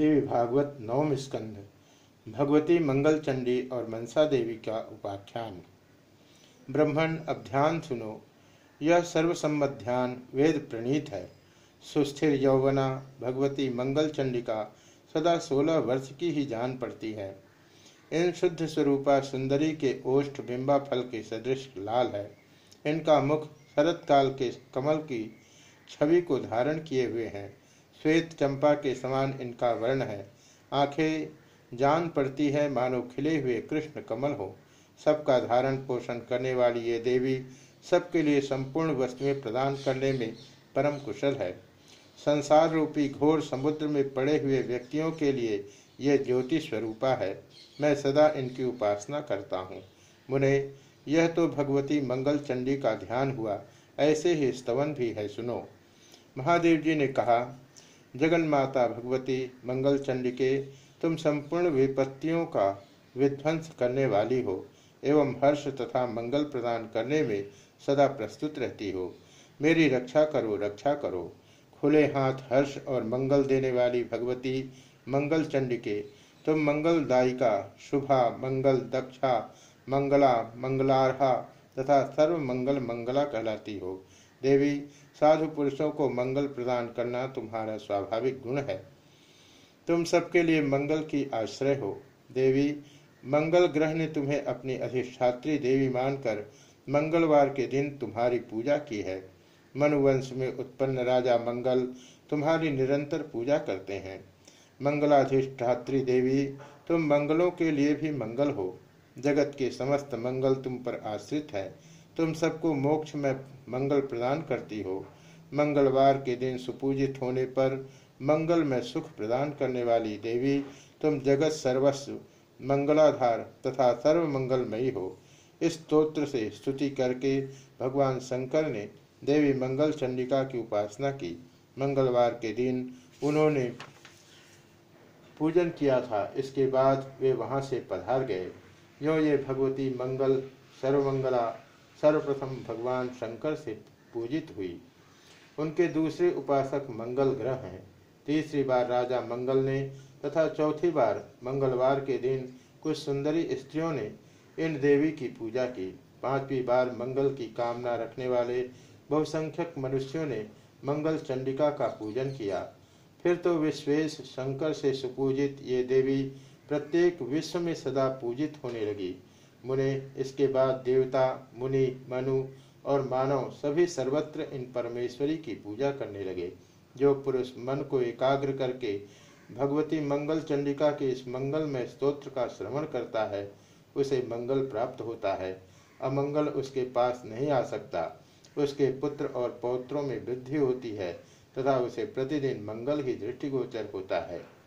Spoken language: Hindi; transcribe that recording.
देवी भागवत नवम स्कंध भगवती मंगल चंडी और मनसा देवी का उपाख्यान। ब्रह्मण अब ध्यान सुनो, यह सर्वसम्मत ध्यान वेद प्रणीत है। सुस्थिर यौवना भगवती मंगल चंडिका सदा सोलह वर्ष की ही जान पड़ती है। इन शुद्ध स्वरूपा सुंदरी के ओष्ठ बिंबा फल के सदृश लाल है। इनका मुख शरत काल के कमल की छवि को धारण किए हुए हैं। श्वेत चंपा के समान इनका वर्ण है। आँखें जान पड़ती है, मानो खिले हुए कृष्ण कमल हो। सबका धारण पोषण करने वाली ये देवी सबके लिए संपूर्ण वस्तुएँ प्रदान करने में परम कुशल है। संसार रूपी घोर समुद्र में पड़े हुए व्यक्तियों के लिए यह ज्योति स्वरूपा है। मैं सदा इनकी उपासना करता हूँ। मुने, यह तो भगवती मंगल चंडी का ध्यान हुआ। ऐसे ही स्तवन भी है, सुनो। महादेव जी ने कहा जगन माता भगवती, मंगल चंडिके, तुम संपूर्ण विपत्तियों का विध्वंस करने वाली हो, एवं हर्ष तथा मंगल प्रदान करने में सदा प्रस्तुत रहती हो। मेरी रक्षा करो रक्षा करो। खुले हाथ हर्ष और मंगल देने वाली भगवती, मंगल चंडिके, तुम मंगलदायिका शुभा, मंगल दक्षा, मंगला, मंगलारहा तथा सर्व मंगल मंगला कहलाती हो। देवी, साधु पुरुषों को मंगल प्रदान करना तुम्हारा स्वाभाविक गुण है। तुम सबके लिए मंगल की आश्रय हो। देवी, मंगल ग्रह ने तुम्हें अपनी अधिष्ठात्री देवी मानकर मंगलवार के दिन तुम्हारी पूजा की है। मनुवंश में उत्पन्न राजा मंगल तुम्हारी निरंतर पूजा करते हैं। मंगलाधिष्ठात्री देवी, तुम मंगलों के लिए भी मंगल हो। जगत के समस्त मंगल तुम पर आश्रित है। तुम सबको मोक्ष में मंगल प्रदान करती हो। मंगलवार के दिन सुपूजित होने पर मंगल में सुख प्रदान करने वाली देवी तुम जगत सर्वस्व, मंगलाधार तथा सर्व मंगलमयी हो। इस स्त्रोत्र से स्तुति करके भगवान शंकर ने देवी मंगल चंडिका की उपासना की। मंगलवार के दिन उन्होंने पूजन किया था। इसके बाद वे वहाँ से पधार गए। यो ये भगवती मंगल सर्वमंगला सर्वप्रथम भगवान शंकर से पूजित हुई। उनके दूसरे उपासक मंगल ग्रह हैं। तीसरी बार राजा मंगल ने तथा चौथी बार मंगलवार के दिन कुछ सुंदरी स्त्रियों ने इन देवी की पूजा की। पांचवी बार मंगल की कामना रखने वाले बहुसंख्यक मनुष्यों ने मंगल चंडिका का पूजन किया। फिर तो विश्वेश शंकर से सुपूजित ये देवी प्रत्येक विश्व में सदा पूजित होने लगी। मुने, इसके बाद देवता, मुनि, मनु और मानव सभी सर्वत्र इन परमेश्वरी की पूजा करने लगे। जो पुरुष मन को एकाग्र करके भगवती मंगल चंडिका के इस मंगल में स्तोत्र का श्रवण करता है, उसे मंगल प्राप्त होता है। अमंगल उसके पास नहीं आ सकता। उसके पुत्र और पौत्रों में वृद्धि होती है, तथा उसे प्रतिदिन मंगल ही दृष्टिगोचर होता है।